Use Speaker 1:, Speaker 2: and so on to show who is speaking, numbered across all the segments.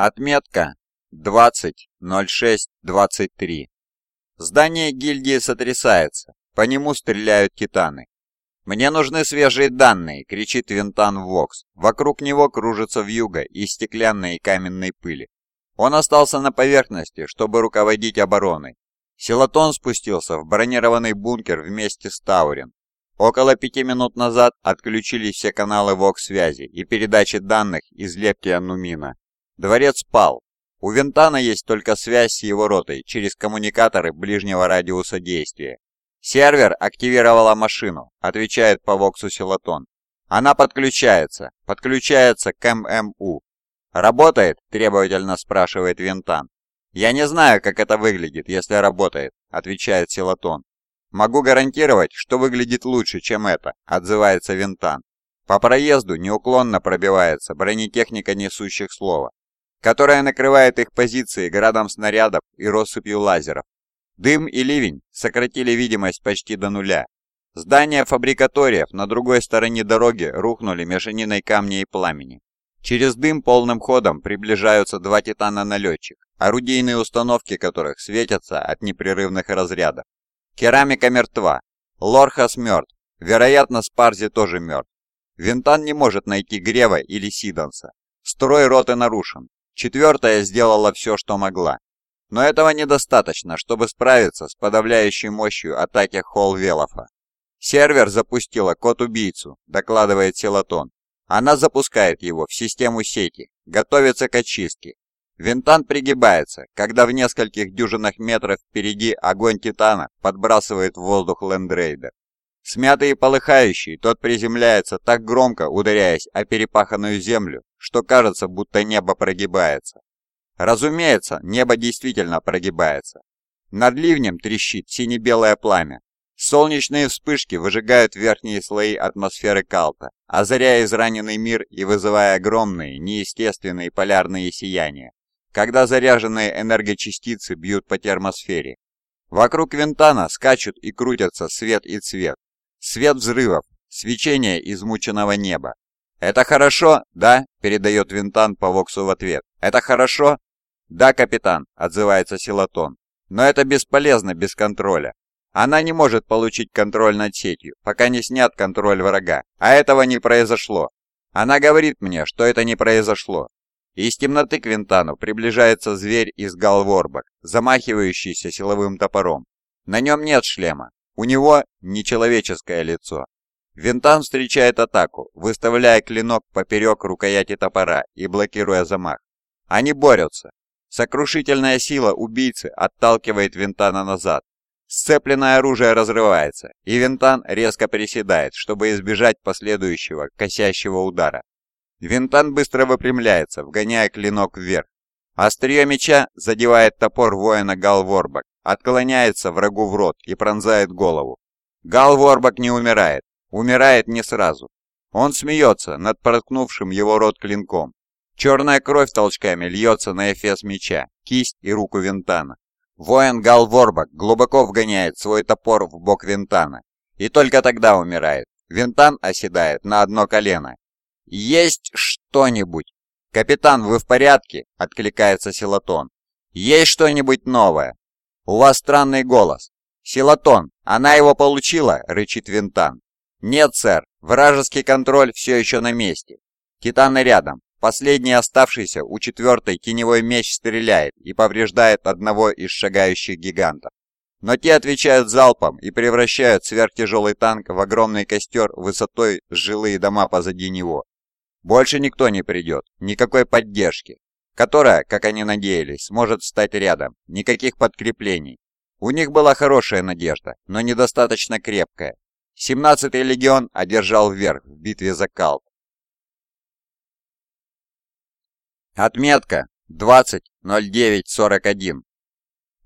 Speaker 1: Отметка 20.06.23. Здание гильдии сотрясается, по нему стреляют титаны. «Мне нужны свежие данные!» — кричит Винтан Вокс. Вокруг него кружится вьюга из стеклянной и каменной пыли. Он остался на поверхности, чтобы руководить обороной. Силатон спустился в бронированный бункер вместе с Таурин. Около пяти минут назад отключились все каналы ВОК-связи и передачи данных из Лептия Нумина. Дворец спал. У Винтана есть только связь с его ротой через коммуникаторы ближнего радиуса действия. «Сервер активировала машину», — отвечает по Воксу Силатон. «Она подключается. Подключается к ММУ». «Работает?» — требовательно спрашивает Винтан. «Я не знаю, как это выглядит, если работает», — отвечает Силатон. «Могу гарантировать, что выглядит лучше, чем это», — отзывается Винтан. По проезду неуклонно пробивается бронетехника несущих слова, которая накрывает их позиции градом снарядов и россыпью лазеров. Дым и ливень сократили видимость почти до нуля. Здания фабрикаториев на другой стороне дороги рухнули мешаниной камня и пламени. Через дым полным ходом приближаются два титана-налетчик, орудийные установки которых светятся от непрерывных разрядов. Керамика мертва. Лорхас мертв. Вероятно, Спарзи тоже мертв. Винтан не может найти Грева или Сиданса. Строй роты нарушен. Четвертая сделала все, что могла. Но этого недостаточно, чтобы справиться с подавляющей мощью атаки Холл-Велофа. Сервер запустила код-убийцу, докладывает Селатон. Она запускает его в систему сети, готовится к очистке. Винтан пригибается, когда в нескольких дюжинах метров впереди огонь Титана подбрасывает в воздух Лендрейдер. Смятый и полыхающий, тот приземляется так громко, ударяясь о перепаханную землю, что кажется, будто небо прогибается. Разумеется, небо действительно прогибается. Над ливнем трещит сине-белое пламя. Солнечные вспышки выжигают верхние слои атмосферы Калта, озаряя израненный мир и вызывая огромные, неестественные полярные сияния, когда заряженные энергочастицы бьют по термосфере. Вокруг Винтана скачут и крутятся свет и цвет. Свет взрывов, свечение измученного неба. «Это хорошо, да?» – передает Винтан по Воксу в ответ. «Это хорошо?» «Да, капитан», — отзывается Силатон. «Но это бесполезно без контроля. Она не может получить контроль над сетью, пока не снят контроль врага. А этого не произошло. Она говорит мне, что это не произошло. Из темноты к Винтану приближается зверь из Галворбак, замахивающийся силовым топором. На нем нет шлема. У него нечеловеческое лицо. Винтан встречает атаку, выставляя клинок поперек рукояти топора и блокируя замах. Они борются, Сокрушительная сила убийцы отталкивает Винтана назад. Сцепленное оружие разрывается, и Винтан резко приседает, чтобы избежать последующего косящего удара. Винтан быстро выпрямляется, вгоняя клинок вверх. Острие меча задевает топор воина Галворбак, отклоняется врагу в рот и пронзает голову. Галворбак не умирает, умирает не сразу. Он смеется над проткнувшим его рот клинком, Черная кровь толчками льется на эфес меча, кисть и руку Винтана. Воин Гал Ворбак глубоко вгоняет свой топор в бок Винтана. И только тогда умирает. Винтан оседает на одно колено. «Есть что-нибудь?» «Капитан, вы в порядке?» — откликается Силатон. «Есть что-нибудь новое?» «У вас странный голос». «Силатон, она его получила?» — рычит Винтан. «Нет, сэр, вражеский контроль все еще на месте. Титаны рядом. Последний оставшийся у четвертой теневой меч стреляет и повреждает одного из шагающих гигантов. Но те отвечают залпом и превращают сверхтяжелый танк в огромный костер высотой с жилые дома позади него. Больше никто не придет, никакой поддержки, которая, как они надеялись, сможет стать рядом, никаких подкреплений. У них была хорошая надежда, но недостаточно крепкая. 17-й легион одержал верх в битве за Калт, Отметка 20.09.41.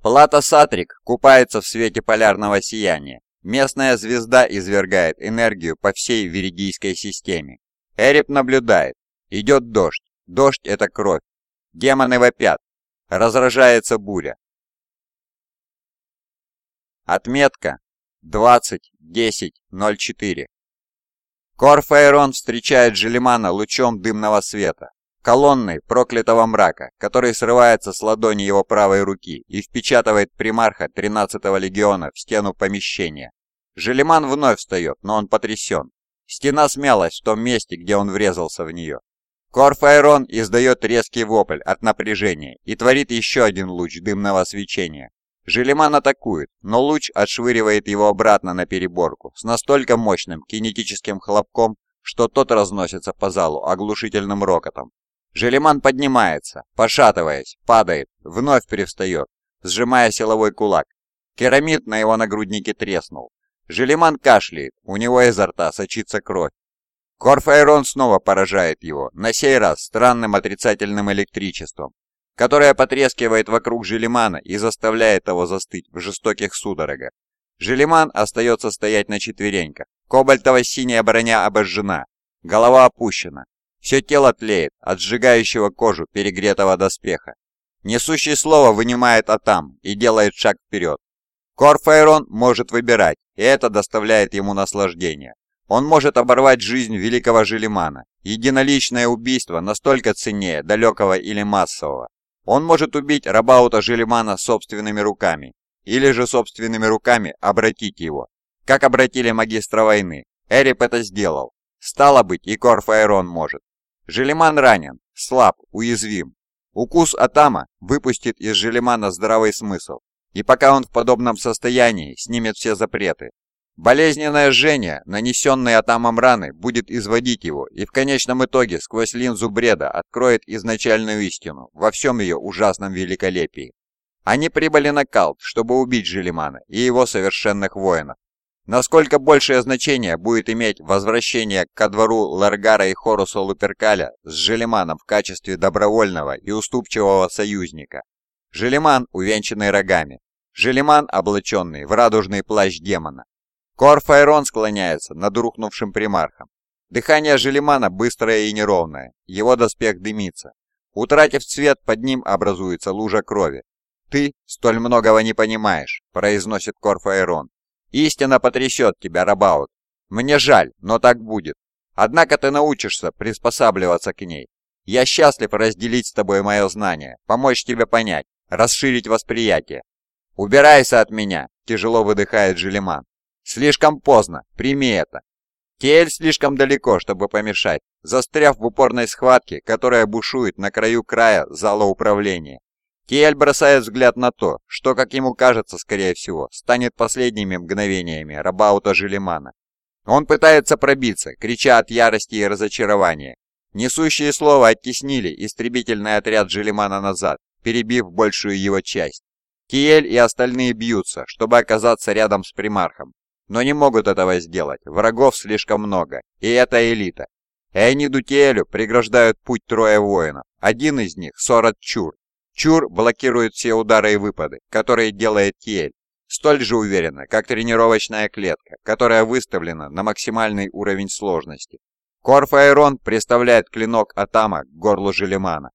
Speaker 1: Плата Сатрик купается в свете полярного сияния. Местная звезда извергает энергию по всей Веридийской системе. Эрип наблюдает. Идет дождь. Дождь — это кровь. Демоны вопят. Разражается буря. Отметка 20.10.04. Корфаэрон встречает Желемана лучом дымного света. колонной проклятого мрака, который срывается с ладони его правой руки и впечатывает примарха 13-го легиона в стену помещения. Желеман вновь встает, но он потрясен. Стена смялась в том месте, где он врезался в нее. Корфайрон издает резкий вопль от напряжения и творит еще один луч дымного свечения. Желеман атакует, но луч отшвыривает его обратно на переборку с настолько мощным кинетическим хлопком, что тот разносится по залу оглушительным рокотом. Желеман поднимается, пошатываясь, падает, вновь привстает, сжимая силовой кулак. Керамид на его нагруднике треснул. Желеман кашляет, у него изо рта сочится кровь. Корфаэрон снова поражает его, на сей раз странным отрицательным электричеством, которое потрескивает вокруг Желемана и заставляет его застыть в жестоких судорогах. Желеман остается стоять на четвереньках. Кобальтово-синяя броня обожжена, голова опущена. Все тело тлеет от сжигающего кожу перегретого доспеха. Несущий слово вынимает Атам и делает шаг вперед. Корфаэрон может выбирать, и это доставляет ему наслаждение. Он может оборвать жизнь великого Желимана. Единоличное убийство настолько ценнее далекого или массового. Он может убить Рабаута Желимана собственными руками, или же собственными руками обратить его, как обратили магистра войны. Эрип это сделал. Стало быть, и Корфаэрон может. Желеман ранен, слаб, уязвим. Укус Атама выпустит из Желемана здравый смысл, и пока он в подобном состоянии, снимет все запреты. Болезненное жжение, нанесенное Атамом раны, будет изводить его, и в конечном итоге сквозь линзу бреда откроет изначальную истину во всем ее ужасном великолепии. Они прибыли на Калт, чтобы убить Желемана и его совершенных воинов. Насколько большее значение будет иметь возвращение ко двору Ларгара и Хоруса Луперкаля с Желеманом в качестве добровольного и уступчивого союзника. Желеман, увенчанный рогами. Желеман, облаченный в радужный плащ демона. Корфайрон склоняется над рухнувшим примархом. Дыхание Желемана быстрое и неровное, его доспех дымится. Утратив цвет, под ним образуется лужа крови. «Ты столь многого не понимаешь», — произносит Корфайрон. Истина потрясет тебя, Рабаут. Мне жаль, но так будет. Однако ты научишься приспосабливаться к ней. Я счастлив разделить с тобой мое знание, помочь тебе понять, расширить восприятие. «Убирайся от меня!» – тяжело выдыхает Желеман. «Слишком поздно, прими это!» Кель слишком далеко, чтобы помешать, застряв в упорной схватке, которая бушует на краю края зала управления. Киэль бросает взгляд на то, что, как ему кажется, скорее всего, станет последними мгновениями Рабаута Желемана. Он пытается пробиться, крича от ярости и разочарования. Несущие слова оттеснили истребительный отряд Желемана назад, перебив большую его часть. Киэль и остальные бьются, чтобы оказаться рядом с примархом, но не могут этого сделать, врагов слишком много, и это элита. Эйниду Тиэлю преграждают путь трое воинов, один из них – Сорат Чур, Чур блокирует все удары и выпады, которые делает Тиэль, столь же уверенно, как тренировочная клетка, которая выставлена на максимальный уровень сложности. Корфаэрон приставляет клинок Атама к горлу Желемана.